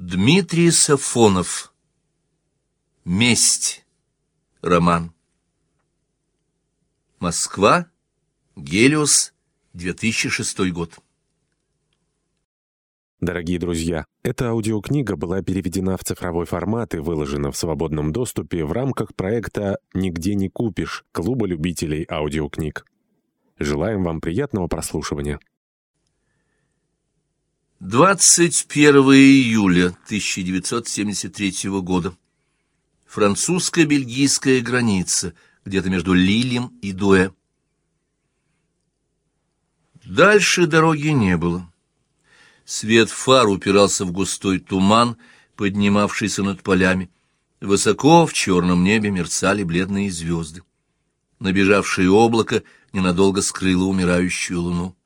Дмитрий Сафонов. Месть. Роман. Москва. Гелиос. 2006 год. Дорогие друзья, эта аудиокнига была переведена в цифровой формат и выложена в свободном доступе в рамках проекта «Нигде не купишь» Клуба любителей аудиокниг. Желаем вам приятного прослушивания. 21 июля 1973 года. Французско-бельгийская граница, где-то между Лилем и Дуэ. Дальше дороги не было. Свет фар упирался в густой туман, поднимавшийся над полями. Высоко в черном небе мерцали бледные звезды. Набежавшее облако ненадолго скрыло умирающую луну.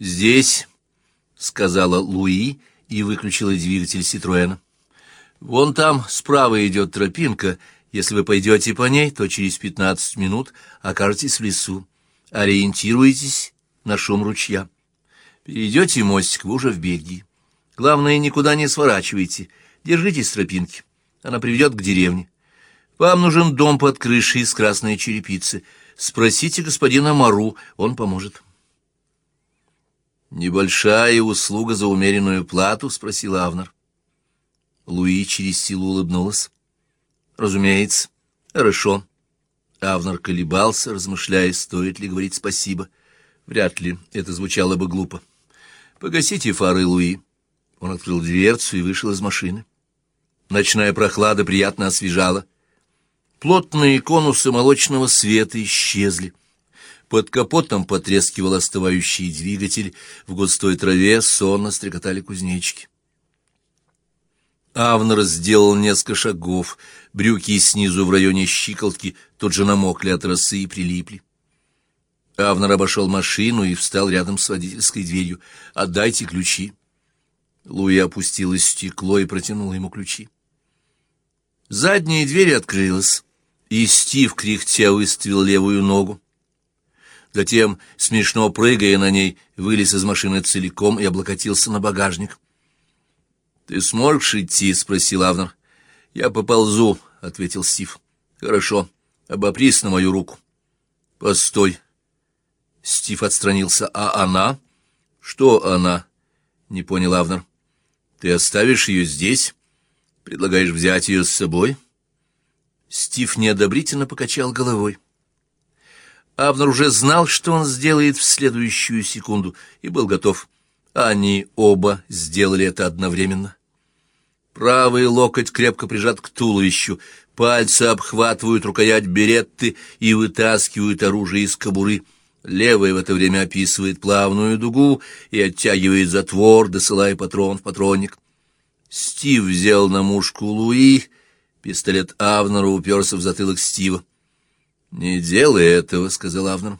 «Здесь», — сказала Луи и выключила двигатель Ситроэна. «Вон там справа идет тропинка. Если вы пойдете по ней, то через пятнадцать минут окажетесь в лесу. Ориентируйтесь на шум ручья. Перейдете мостик, вы уже в Бельгии. Главное, никуда не сворачивайте. Держитесь тропинки. Она приведет к деревне. Вам нужен дом под крышей из красной черепицы. Спросите господина Мару, он поможет». «Небольшая услуга за умеренную плату?» — спросил Авнер. Луи через силу улыбнулась. «Разумеется. Хорошо». Авнер колебался, размышляя, стоит ли говорить спасибо. Вряд ли это звучало бы глупо. «Погасите фары, Луи». Он открыл дверцу и вышел из машины. Ночная прохлада приятно освежала. Плотные конусы молочного света исчезли. Под капотом потрескивал остывающий двигатель, в густой траве сонно стрекотали кузнечики. Авнер сделал несколько шагов, брюки снизу в районе щиколотки тут же намокли от росы и прилипли. Авнер обошел машину и встал рядом с водительской дверью. «Отдайте ключи». Луи опустилось стекло и протянула ему ключи. Задняя дверь открылась, и Стив кряхтя выставил левую ногу. Затем, смешно прыгая на ней, вылез из машины целиком и облокотился на багажник. «Ты сможешь идти?» — спросил Авнер. «Я поползу», — ответил Стив. «Хорошо. Обопрись на мою руку». «Постой». Стив отстранился. «А она?» «Что она?» — не понял Авнер. «Ты оставишь ее здесь? Предлагаешь взять ее с собой?» Стив неодобрительно покачал головой. Абнер уже знал, что он сделает в следующую секунду, и был готов. Они оба сделали это одновременно. Правый локоть крепко прижат к туловищу, пальцы обхватывают рукоять беретты и вытаскивают оружие из кобуры. Левый в это время описывает плавную дугу и оттягивает затвор, досылая патрон в патронник. Стив взял на мушку Луи, пистолет Авнера уперся в затылок Стива. «Не делай этого», — сказал Авнер.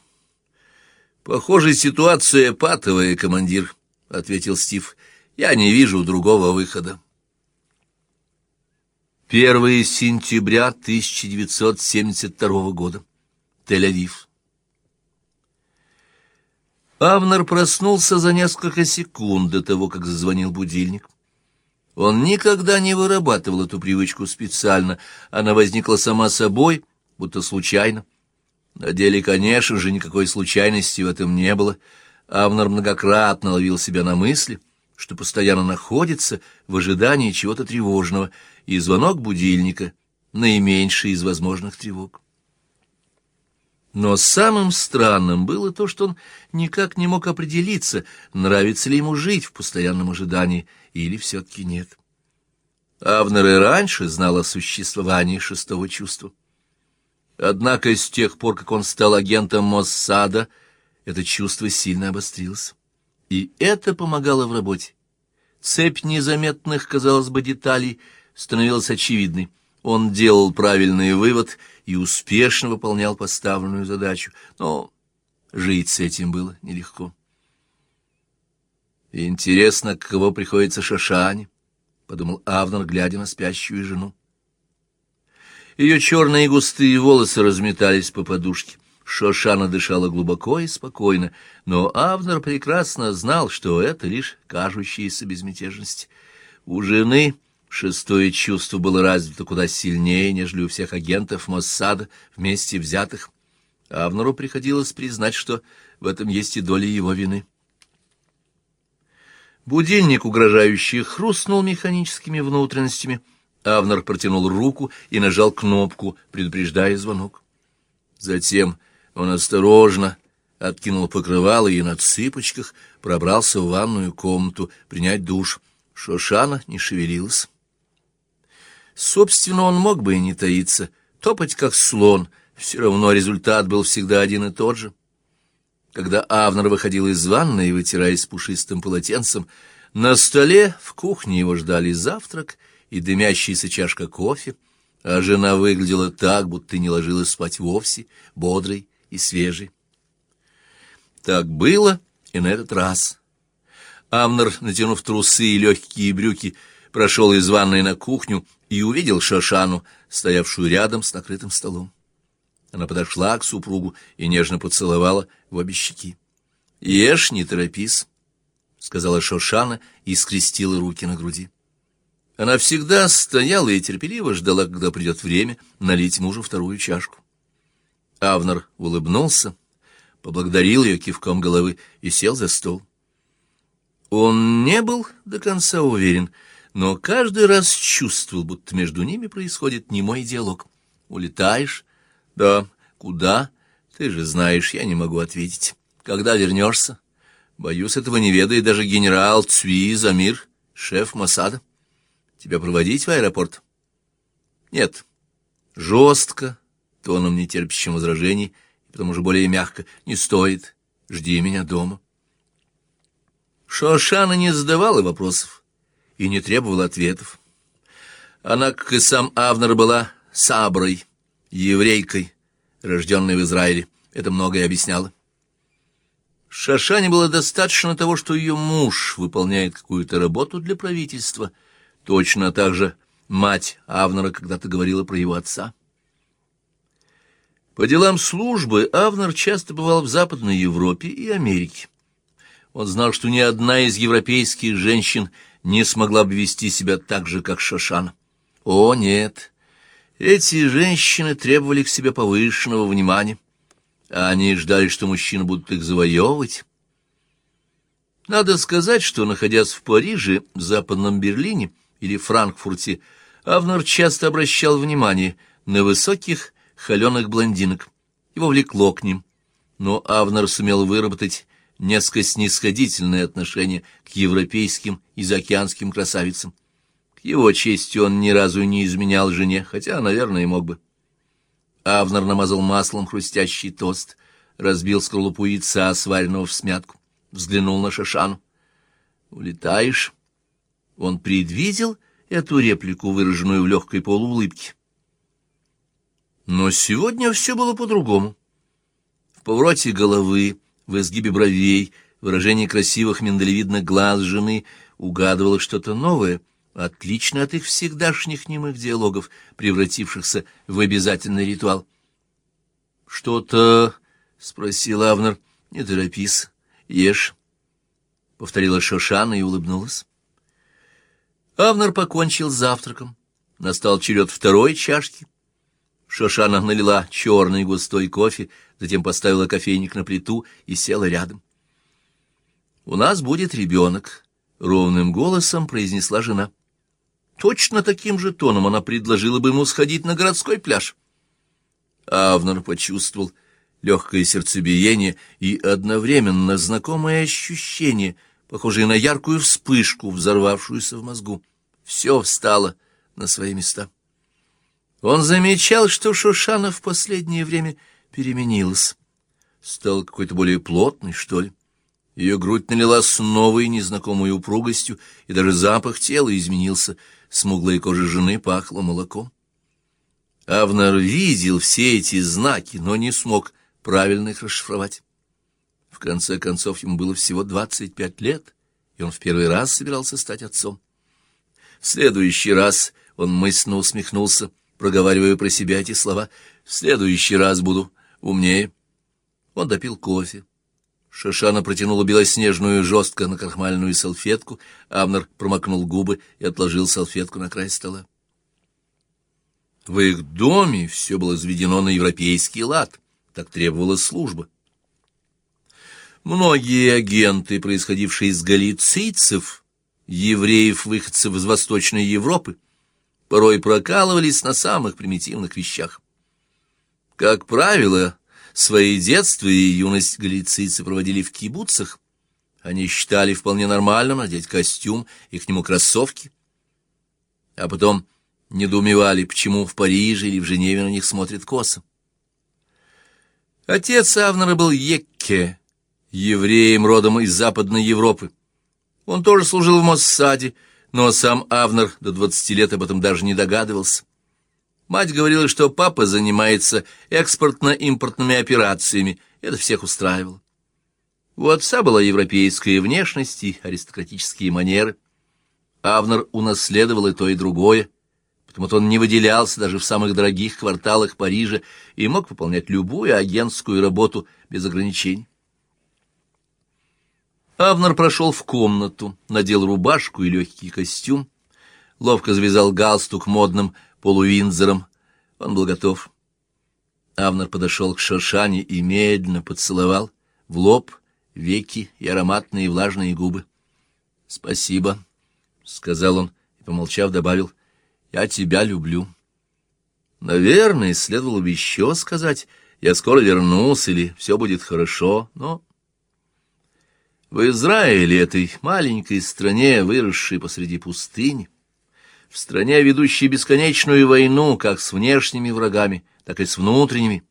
«Похоже, ситуация патовая, командир», — ответил Стив. «Я не вижу другого выхода». 1 сентября 1972 года. Тель-Авив. Авнер проснулся за несколько секунд до того, как зазвонил будильник. Он никогда не вырабатывал эту привычку специально, она возникла сама собой — будто случайно. На деле, конечно же, никакой случайности в этом не было. Авнер многократно ловил себя на мысли, что постоянно находится в ожидании чего-то тревожного, и звонок будильника — наименьший из возможных тревог. Но самым странным было то, что он никак не мог определиться, нравится ли ему жить в постоянном ожидании или все-таки нет. Авнер и раньше знал о существовании шестого чувства. Однако с тех пор, как он стал агентом Моссада, это чувство сильно обострилось. И это помогало в работе. Цепь незаметных, казалось бы, деталей становилась очевидной. Он делал правильный вывод и успешно выполнял поставленную задачу, но жить с этим было нелегко. «Интересно, каково приходится Шашане», — подумал Авнер, глядя на спящую жену. Ее черные густые волосы разметались по подушке. Шошана дышала глубоко и спокойно, но Авнер прекрасно знал, что это лишь кажущаяся безмятежность. У жены шестое чувство было развито куда сильнее, нежели у всех агентов Моссада вместе взятых. Авнеру приходилось признать, что в этом есть и доля его вины. Будильник, угрожающий, хрустнул механическими внутренностями. Авнер протянул руку и нажал кнопку, предупреждая звонок. Затем он осторожно откинул покрывало и на цыпочках пробрался в ванную комнату принять душ. Шошана не шевелилась. Собственно, он мог бы и не таиться, топать как слон, все равно результат был всегда один и тот же. Когда Авнер выходил из ванной, вытираясь пушистым полотенцем, на столе в кухне его ждали завтрак и дымящаяся чашка кофе, а жена выглядела так, будто не ложилась спать вовсе, бодрой и свежий. Так было и на этот раз. Амнер, натянув трусы и легкие брюки, прошел из ванной на кухню и увидел Шашану, стоявшую рядом с накрытым столом. Она подошла к супругу и нежно поцеловала в обе щеки. — Ешь, не торопись, — сказала Шошана и скрестила руки на груди. Она всегда стояла и терпеливо ждала, когда придет время налить мужу вторую чашку. Авнер улыбнулся, поблагодарил ее кивком головы и сел за стол. Он не был до конца уверен, но каждый раз чувствовал, будто между ними происходит немой диалог. «Улетаешь?» «Да». «Куда?» «Ты же знаешь, я не могу ответить. Когда вернешься?» «Боюсь, этого не ведает даже генерал Цви Замир, шеф Масада. Тебя проводить в аэропорт?» «Нет». Жестко, тоном нетерпящим возражений, и потому же более мягко, «Не стоит, жди меня дома». Шошана не задавала вопросов и не требовала ответов. Она, как и сам Авнер, была саброй, еврейкой, рожденной в Израиле. Это многое объясняло. Шашане было достаточно того, что ее муж выполняет какую-то работу для правительства. Точно так же мать Авнера когда-то говорила про его отца. По делам службы Авнер часто бывал в Западной Европе и Америке. Он знал, что ни одна из европейских женщин не смогла бы вести себя так же, как Шошана. О, нет! Эти женщины требовали к себе повышенного внимания, они ждали, что мужчины будут их завоевывать. Надо сказать, что, находясь в Париже, в Западном Берлине или Франкфурте, Авнер часто обращал внимание на высоких, холеных блондинок. Его влекло к ним. Но Авнер сумел выработать несколько снисходительное отношение к европейским и заокеанским красавицам. К его чести он ни разу не изменял жене, хотя, наверное, и мог бы. Авнер намазал маслом хрустящий тост, разбил скорлупу яйца, сваренного в смятку, взглянул на Шашану. «Улетаешь?» Он предвидел эту реплику, выраженную в легкой полуулыбке. Но сегодня все было по-другому. В повороте головы, в изгибе бровей, выражении красивых миндалевидных глаз жены угадывалось что-то новое, отличное от их всегдашних немых диалогов, превратившихся в обязательный ритуал. «Что-то...» — спросил Авнер. «Не торопись, ешь», — повторила Шошана и улыбнулась. Авнер покончил с завтраком. Настал черед второй чашки — Шошана налила черный густой кофе, затем поставила кофейник на плиту и села рядом. «У нас будет ребенок», — ровным голосом произнесла жена. Точно таким же тоном она предложила бы ему сходить на городской пляж. Авнер почувствовал легкое сердцебиение и одновременно знакомое ощущение, похожее на яркую вспышку, взорвавшуюся в мозгу. Все встало на свои места. Он замечал, что Шушана в последнее время переменилась. Стала какой-то более плотной, что ли. Ее грудь налила с новой незнакомой упругостью, и даже запах тела изменился. Смуглая кожа жены пахла молоком. Авнар видел все эти знаки, но не смог правильно их расшифровать. В конце концов, ему было всего двадцать пять лет, и он в первый раз собирался стать отцом. В следующий раз он мысленно усмехнулся — проговаривая про себя эти слова. «В следующий раз буду умнее». Он допил кофе. Шишана протянула белоснежную жестко на крахмальную салфетку, Авнер промокнул губы и отложил салфетку на край стола. В их доме все было заведено на европейский лад, так требовала служба. Многие агенты, происходившие из галицийцев, евреев-выходцев из Восточной Европы, порой прокалывались на самых примитивных вещах. Как правило, свои детство и юность галицийцы проводили в кибуцах. Они считали вполне нормальным надеть костюм и к нему кроссовки. А потом недоумевали, почему в Париже или в Женеве на них смотрят косо. Отец Авнера был Екке, евреем родом из Западной Европы. Он тоже служил в Моссаде, но сам Авнер до двадцати лет об этом даже не догадывался. Мать говорила, что папа занимается экспортно-импортными операциями, это всех устраивало. У отца была европейская внешность и аристократические манеры. Авнер унаследовал и то, и другое, потому-то он не выделялся даже в самых дорогих кварталах Парижа и мог выполнять любую агентскую работу без ограничений. Авнер прошел в комнату, надел рубашку и легкий костюм, ловко завязал галстук модным полувинзором. Он был готов. Авнер подошел к Шошане и медленно поцеловал в лоб, веки и ароматные влажные губы. — Спасибо, — сказал он и, помолчав, добавил, — я тебя люблю. Наверное, следовало бы еще сказать, я скоро вернусь или все будет хорошо, но в Израиле, этой маленькой стране, выросшей посреди пустыни, в стране, ведущей бесконечную войну как с внешними врагами, так и с внутренними,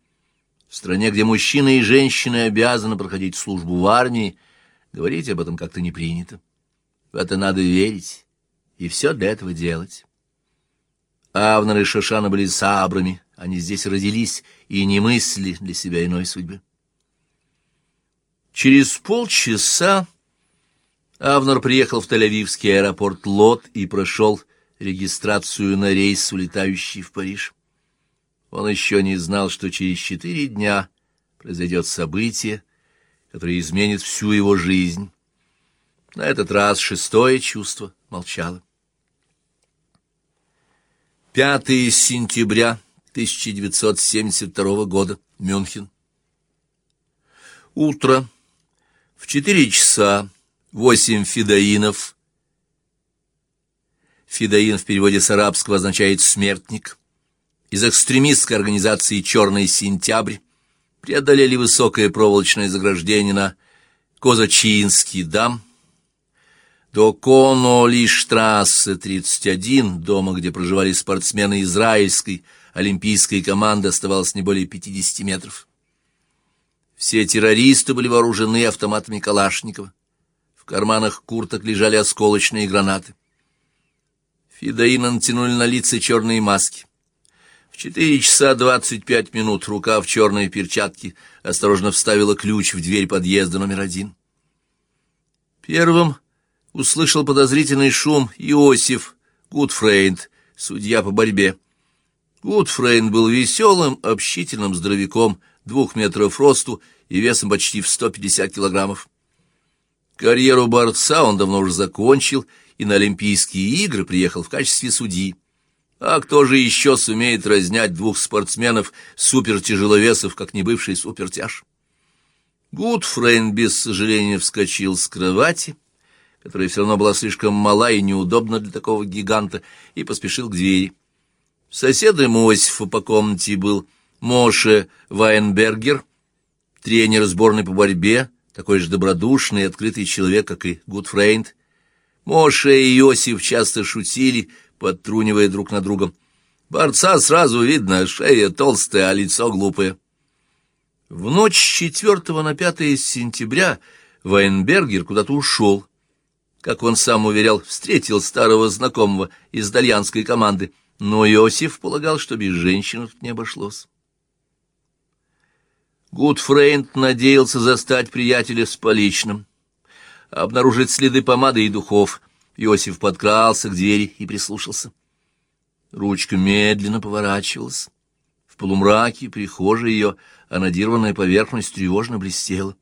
в стране, где мужчины и женщины обязаны проходить службу в армии, говорить об этом как-то не принято. В это надо верить и все для этого делать. Авнер и Шошана были сабрами, они здесь родились и не мыслили для себя иной судьбы. Через полчаса Авнер приехал в Тель-Авивский аэропорт Лот и прошел регистрацию на рейс, улетающий в Париж. Он еще не знал, что через четыре дня произойдет событие, которое изменит всю его жизнь. На этот раз шестое чувство молчало. 5 сентября 1972 года. Мюнхен. Утро. В четыре часа восемь фидаинов. Фидаин в переводе с арабского означает «смертник». Из экстремистской организации «Черный сентябрь» преодолели высокое проволочное заграждение на Козачинский дам. До Коно-Ли-Штрассе 31, дома, где проживали спортсмены израильской олимпийской команды, оставалось не более 50 метров. Все террористы были вооружены автоматами Калашникова. В карманах курток лежали осколочные гранаты. Фидаина натянули на лица черные маски. В четыре часа двадцать пять минут рука в черной перчатке осторожно вставила ключ в дверь подъезда номер один. Первым услышал подозрительный шум Иосиф Гудфрейнд, судья по борьбе. Гудфрейнд был веселым, общительным здоровяком, двух метров росту и весом почти в 150 килограммов. Карьеру борца он давно уже закончил и на Олимпийские игры приехал в качестве судьи. А кто же еще сумеет разнять двух спортсменов-супертяжеловесов, как не бывший супертяж? Гудфрейнд без сожаления вскочил с кровати, которая все равно была слишком мала и неудобна для такого гиганта, и поспешил к двери. Соседом Иосифа по комнате был Моше Вайнбергер, тренер сборной по борьбе, такой же добродушный и открытый человек, как и Гудфрейнд. Моше и Иосиф часто шутили, подтрунивая друг на друга. Борца сразу видно, шея толстая, а лицо глупое. В ночь с 4 на 5 сентября Вайнбергер куда-то ушел. Как он сам уверял, встретил старого знакомого из итальянской команды, но Иосиф полагал, что без женщин тут не обошлось. Гудфрейнд надеялся застать приятеля с поличным, обнаружить следы помады и духов. Иосиф подкрался к двери и прислушался. Ручка медленно поворачивалась. В полумраке прихожей ее анодированная поверхность тревожно блестела.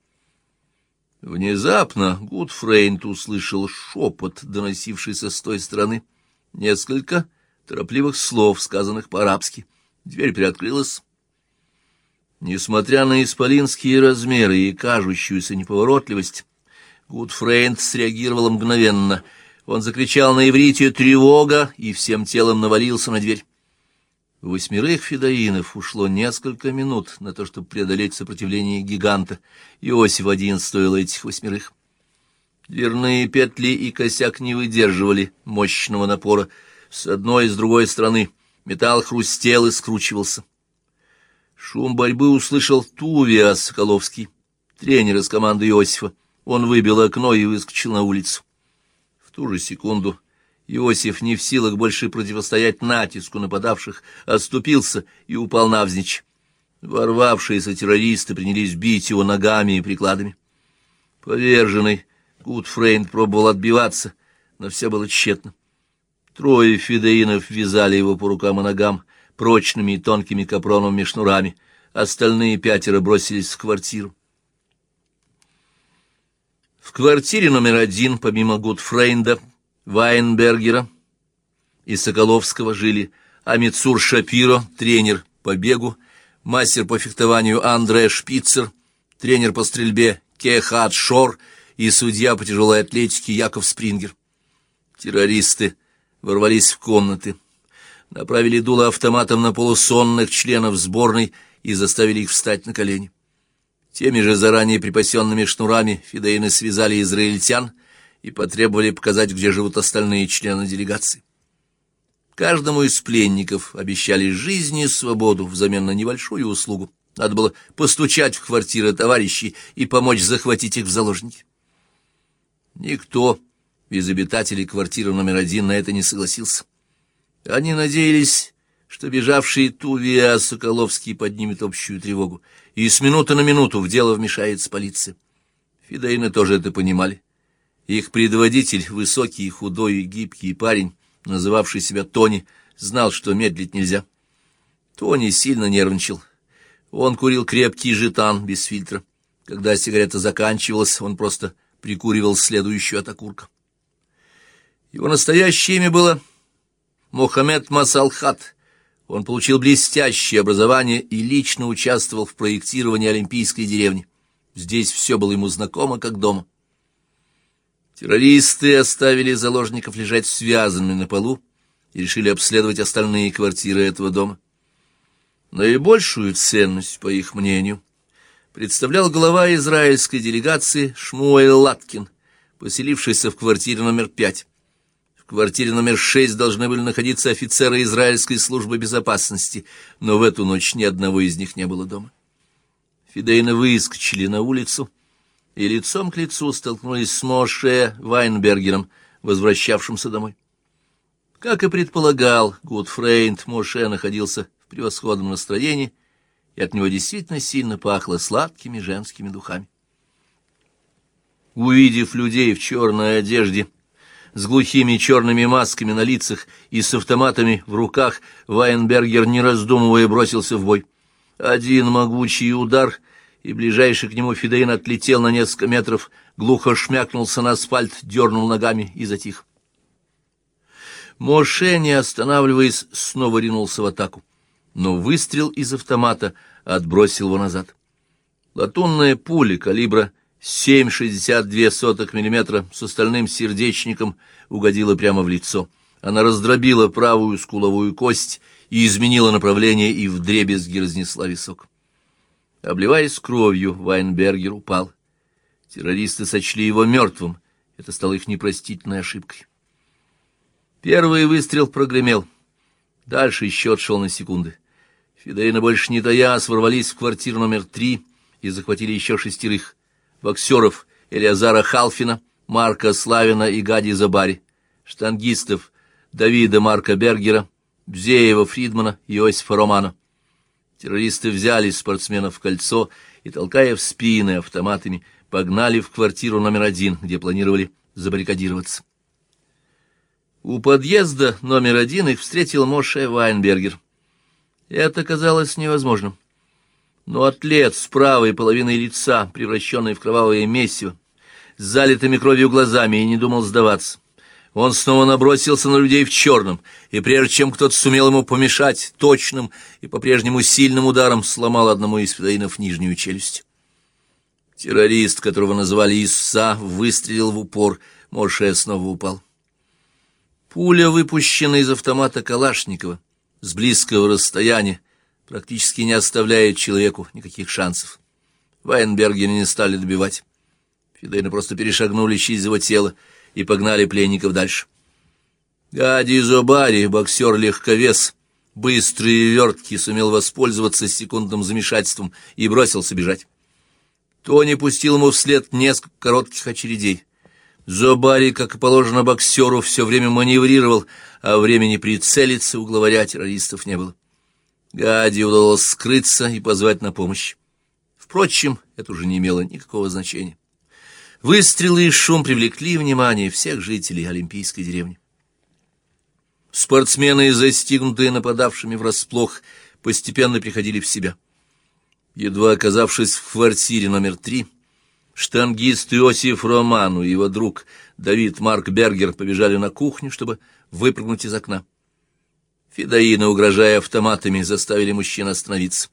Внезапно Гудфрейнт услышал шепот, доносившийся с той стороны. Несколько торопливых слов, сказанных по-арабски. Дверь приоткрылась. Несмотря на исполинские размеры и кажущуюся неповоротливость, Гудфрейнд среагировал мгновенно. Он закричал на иврите «Тревога!» и всем телом навалился на дверь. У восьмерых фидаинов ушло несколько минут на то, чтобы преодолеть сопротивление гиганта. Иосиф один стоил этих восьмерых. Дверные петли и косяк не выдерживали мощного напора. С одной и с другой стороны металл хрустел и скручивался. Шум борьбы услышал Тувиа Соколовский, тренер из команды Иосифа. Он выбил окно и выскочил на улицу. В ту же секунду Иосиф, не в силах больше противостоять натиску нападавших, отступился и упал навзничь. Ворвавшиеся террористы принялись бить его ногами и прикладами. Поверженный Гудфрейнд пробовал отбиваться, но все было тщетно. Трое фидаинов вязали его по рукам и ногам прочными и тонкими капроновыми шнурами. Остальные пятеро бросились в квартиру. В квартире номер один, помимо Гудфрейнда, Вайнбергера и Соколовского жили Амицур Шапиро, тренер по бегу, мастер по фехтованию Андре Шпицер, тренер по стрельбе Кехат Шор и судья по тяжелой атлетике Яков Спрингер. Террористы ворвались в комнаты, направили дуло автоматом на полусонных членов сборной и заставили их встать на колени. Теми же заранее припасенными шнурами фидеины связали израильтян и потребовали показать, где живут остальные члены делегации. Каждому из пленников обещали жизнь и свободу взамен на небольшую услугу. Надо было постучать в квартиры товарищей и помочь захватить их в заложники. Никто из обитателей квартиры номер один на это не согласился. Они надеялись, что бежавший Тувия Соколовский поднимет общую тревогу, и с минуты на минуту в дело вмешается полиция. Фидейны тоже это понимали. Их предводитель, высокий, худой и гибкий парень, называвший себя Тони, знал, что медлить нельзя. Тони сильно нервничал. Он курил крепкий жетан без фильтра. Когда сигарета заканчивалась, он просто прикуривал следующую от окурка. Его настоящее имя было Мохаммед Масалхат. Он получил блестящее образование и лично участвовал в проектировании Олимпийской деревни. Здесь все было ему знакомо, как дома. Террористы оставили заложников лежать связанными на полу и решили обследовать остальные квартиры этого дома. Наибольшую ценность, по их мнению, представлял глава израильской делегации Шмуэль Латкин, поселившийся в квартире номер пять. В квартире номер шесть должны были находиться офицеры израильской службы безопасности, но в эту ночь ни одного из них не было дома. Фидейны выскочили на улицу и лицом к лицу столкнулись с Моше Вайнбергером, возвращавшимся домой. Как и предполагал Гудфрейнд, Моше находился в превосходном настроении, и от него действительно сильно пахло сладкими женскими духами. Увидев людей в черной одежде, с глухими черными масками на лицах и с автоматами в руках, Вайнбергер, не раздумывая, бросился в бой. Один могучий удар — и ближайший к нему фидаин отлетел на несколько метров, глухо шмякнулся на асфальт, дернул ногами и затих. Моше, не останавливаясь, снова ринулся в атаку, но выстрел из автомата отбросил его назад. Латунная пуля калибра 7,62 мм с остальным сердечником угодила прямо в лицо. Она раздробила правую скуловую кость и изменила направление и вдребезги разнесла висок. Обливаясь кровью, Вайнбергер упал. Террористы сочли его мертвым. Это стало их непростительной ошибкой. Первый выстрел прогремел. Дальше счет шел на секунды. Фидейна больше не таясь ворвались в квартиру номер три и захватили еще шестерых. Боксеров Элиазара Халфина, Марка Славина и Гади Забари. Штангистов Давида Марка Бергера, Бзеева Фридмана и Иосифа Романа. Террористы взяли спортсменов в кольцо и, толкая в спины автоматами, погнали в квартиру номер один, где планировали забаррикадироваться. У подъезда номер один их встретил Моше Вайнбергер. Это казалось невозможным. Но атлет с правой половиной лица, превращенный в кровавое месиво, с залитыми кровью глазами, и не думал сдаваться. Он снова набросился на людей в черном, и прежде чем кто-то сумел ему помешать, точным и по-прежнему сильным ударом сломал одному из федоинов нижнюю челюсть. Террорист, которого называли Исса, выстрелил в упор, Моше снова упал. Пуля, выпущенная из автомата Калашникова, с близкого расстояния, практически не оставляет человеку никаких шансов. Вайнбергена не стали добивать. Фидейны просто перешагнули через его тело и погнали пленников дальше. Гади Зобари, боксер-легковес, быстрый и верткий, сумел воспользоваться секундным замешательством и бросился бежать. Тони пустил ему вслед несколько коротких очередей. Зобари, как и положено боксеру, все время маневрировал, а времени прицелиться у главаря террористов не было. Гади удалось скрыться и позвать на помощь. Впрочем, это уже не имело никакого значения. Выстрелы и шум привлекли внимание всех жителей Олимпийской деревни. Спортсмены, застигнутые нападавшими врасплох, постепенно приходили в себя. Едва оказавшись в квартире номер три, штангист Иосиф Роману и его друг Давид Марк Бергер побежали на кухню, чтобы выпрыгнуть из окна. Федоины, угрожая автоматами, заставили мужчин остановиться.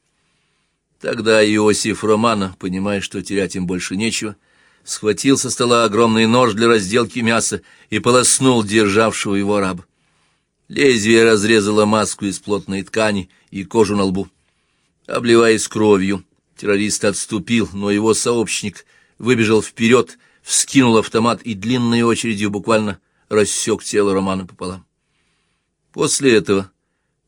Тогда Иосиф Романа, понимая, что терять им больше нечего, — схватил со стола огромный нож для разделки мяса и полоснул державшего его раба. Лезвие разрезало маску из плотной ткани и кожу на лбу. Обливаясь кровью, террорист отступил, но его сообщник выбежал вперед, вскинул автомат и длинной очередью буквально рассек тело Романа пополам. После этого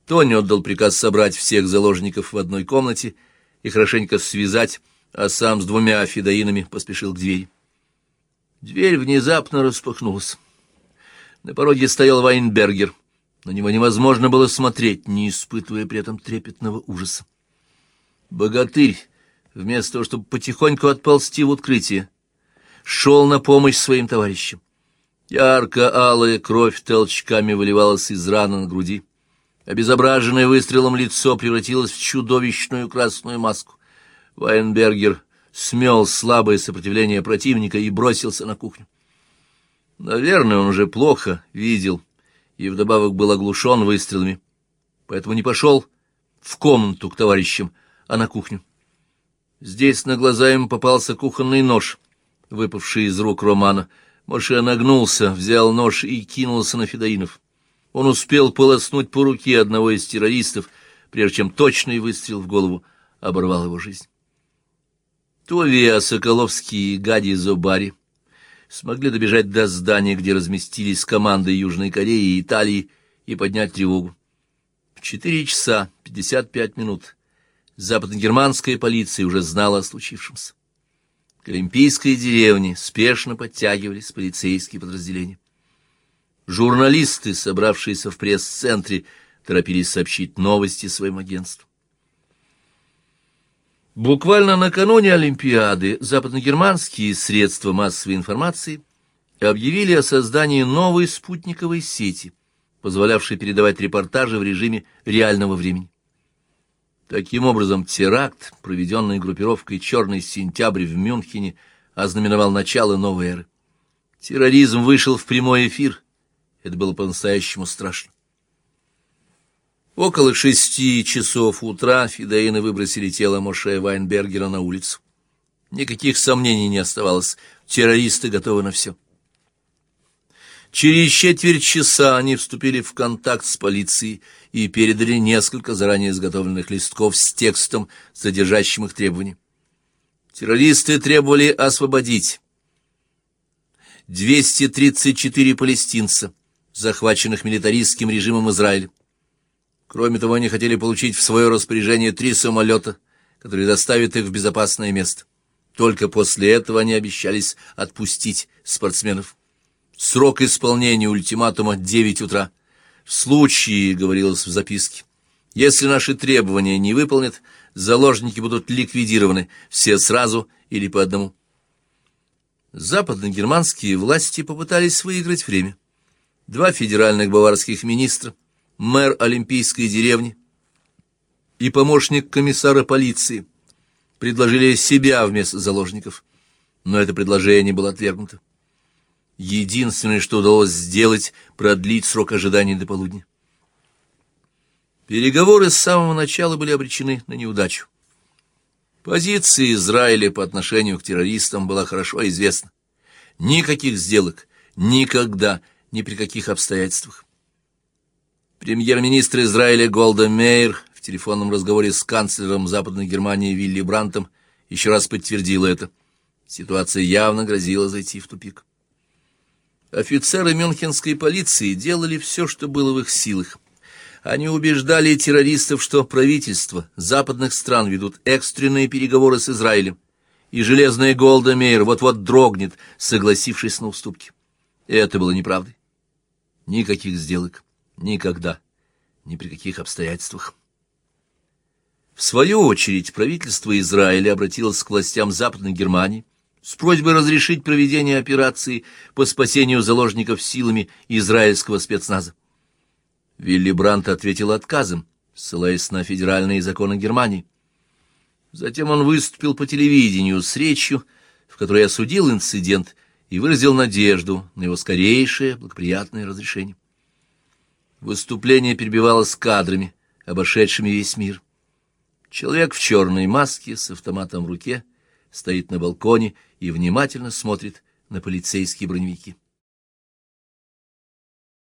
Тони отдал приказ собрать всех заложников в одной комнате и хорошенько связать, а сам с двумя федоинами поспешил к двери. Дверь внезапно распахнулась. На пороге стоял Вайнбергер. На него невозможно было смотреть, не испытывая при этом трепетного ужаса. Богатырь, вместо того, чтобы потихоньку отползти в открытие, шел на помощь своим товарищам. Ярко-алая кровь толчками выливалась из раны на груди. Обезображенное выстрелом лицо превратилось в чудовищную красную маску. Вайнбергер смел слабое сопротивление противника и бросился на кухню. Наверное, он уже плохо видел и вдобавок был оглушен выстрелами, поэтому не пошел в комнату к товарищам, а на кухню. Здесь на глаза ему попался кухонный нож, выпавший из рук Романа. Моше нагнулся, взял нож и кинулся на Федоинов. Он успел полоснуть по руке одного из террористов, прежде чем точный выстрел в голову оборвал его жизнь. Товия, Соколовский и Гади Зобари смогли добежать до здания, где разместились команды Южной Кореи и Италии, и поднять тревогу. В четыре часа пятьдесят пять минут западногерманская полиция уже знала о случившемся. К Олимпийской деревне спешно подтягивались полицейские подразделения. Журналисты, собравшиеся в пресс-центре, торопились сообщить новости своим агентству. Буквально накануне Олимпиады западногерманские средства массовой информации объявили о создании новой спутниковой сети, позволявшей передавать репортажи в режиме реального времени. Таким образом, теракт, проведенный группировкой «Черный сентябрь» в Мюнхене, ознаменовал начало новой эры. Терроризм вышел в прямой эфир. Это было по-настоящему страшно. Около шести часов утра фидеины выбросили тело Моше Вайнбергера на улицу. Никаких сомнений не оставалось, террористы готовы на все. Через четверть часа они вступили в контакт с полицией и передали несколько заранее изготовленных листков с текстом, содержащим их требования. Террористы требовали освободить 234 палестинца, захваченных милитаристским режимом Израиля. Кроме того, они хотели получить в свое распоряжение три самолета, которые доставят их в безопасное место. Только после этого они обещались отпустить спортсменов. Срок исполнения ультиматума — девять утра. В случае, — говорилось в записке, — если наши требования не выполнят, заложники будут ликвидированы, все сразу или по одному. Западно-германские власти попытались выиграть время. Два федеральных баварских министра — мэр Олимпийской деревни, и помощник комиссара полиции предложили себя вместо заложников, но это предложение было отвергнуто. Единственное, что удалось сделать, продлить срок ожидания до полудня. Переговоры с самого начала были обречены на неудачу. Позиция Израиля по отношению к террористам была хорошо известна. Никаких сделок, никогда, ни при каких обстоятельствах. Премьер-министр Израиля Голда Мейер в телефонном разговоре с канцлером Западной Германии Вилли Брантом еще раз подтвердила это. Ситуация явно грозила зайти в тупик. Офицеры мюнхенской полиции делали все, что было в их силах. Они убеждали террористов, что правительства западных стран ведут экстренные переговоры с Израилем, и железная Голда Мейер вот-вот дрогнет, согласившись на уступки. Это было неправдой. Никаких сделок. Никогда. Ни при каких обстоятельствах. В свою очередь правительство Израиля обратилось к властям Западной Германии с просьбой разрешить проведение операции по спасению заложников силами израильского спецназа. Вилли Брант ответил отказом, ссылаясь на федеральные законы Германии. Затем он выступил по телевидению с речью, в которой осудил инцидент и выразил надежду на его скорейшее благоприятное разрешение. Выступление перебивалось кадрами, обошедшими весь мир. Человек в черной маске с автоматом в руке стоит на балконе и внимательно смотрит на полицейские броневики.